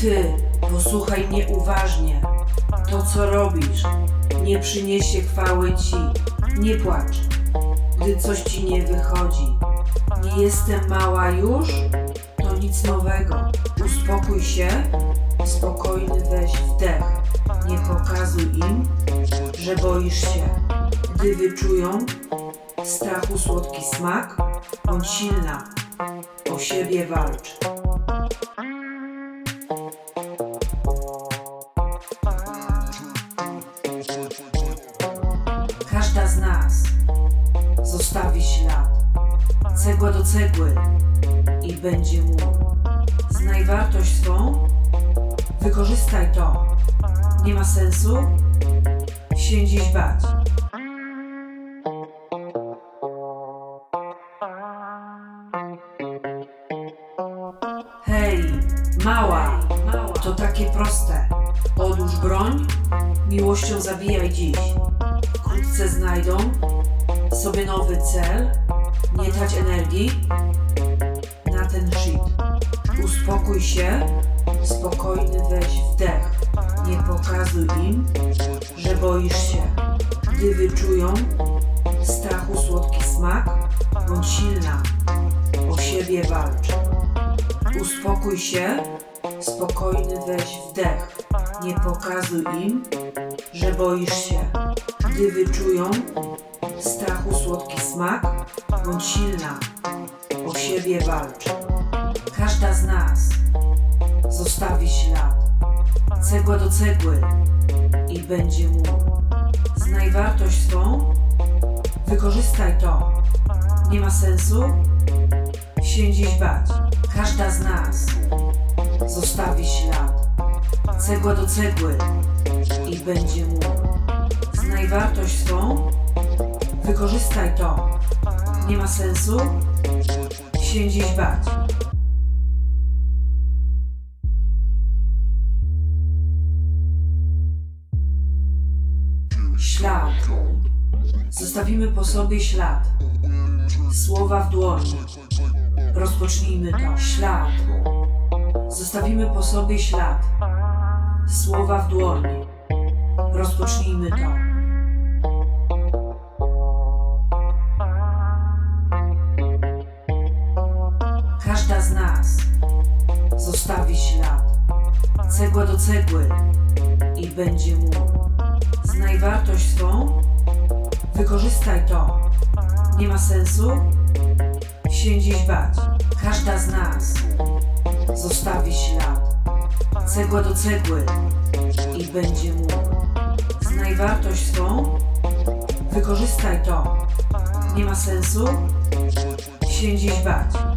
Ty, posłuchaj mnie uważnie. To, co robisz, nie przyniesie chwały ci. Nie płacz, gdy coś ci nie wychodzi. Nie jestem mała już? To nic nowego. Uspokój się, spokojny weź wdech. Nie pokazuj im, że boisz się. Gdy wyczują strachu słodki smak, bądź silna, o siebie walcz. Cegła do cegły i będzie mur. Znaj wartość swą, wykorzystaj to. Nie ma sensu się dziś bać. Hej, mała, to takie proste. Odłóż broń, miłością zabijaj dziś. Wkrótce znajdą sobie nowy cel, nie trać energii na ten shit. Uspokój się, spokojny weź wdech. Nie pokazuj im, że boisz się. Gdy wyczują strachu słodki smak, bądź silna, o siebie walcz. Uspokój się, spokojny weź wdech. Nie pokazuj im, że boisz się. Gdy wyczują strachu słodki smak, bądź silna, o siebie walcz. Każda z nas zostawi ślad. Cegła do cegły i będzie mur. Znaj wartość swą, wykorzystaj to. Nie ma sensu się dziś bać. Każda z nas zostawi ślad. Cegła do cegły i będzie mur. Znaj wartość swą, wykorzystaj to. Nie ma sensu się dziś bać. Ślad. Zostawimy po sobie ślad. Słowa w dłoni. Rozpocznijmy to. Ślad. Zostawimy po sobie ślad. Słowa w dłoni. Rozpocznijmy to. Zostawi ślad. Cegła do cegły i będzie mur. Znaj wartość swą, wykorzystaj to. Nie ma sensu się dziś bać. Każda z nas zostawi ślad. Cegła do cegły i będzie mur. Znaj wartość swą, wykorzystaj to. Nie ma sensu się dziś bać.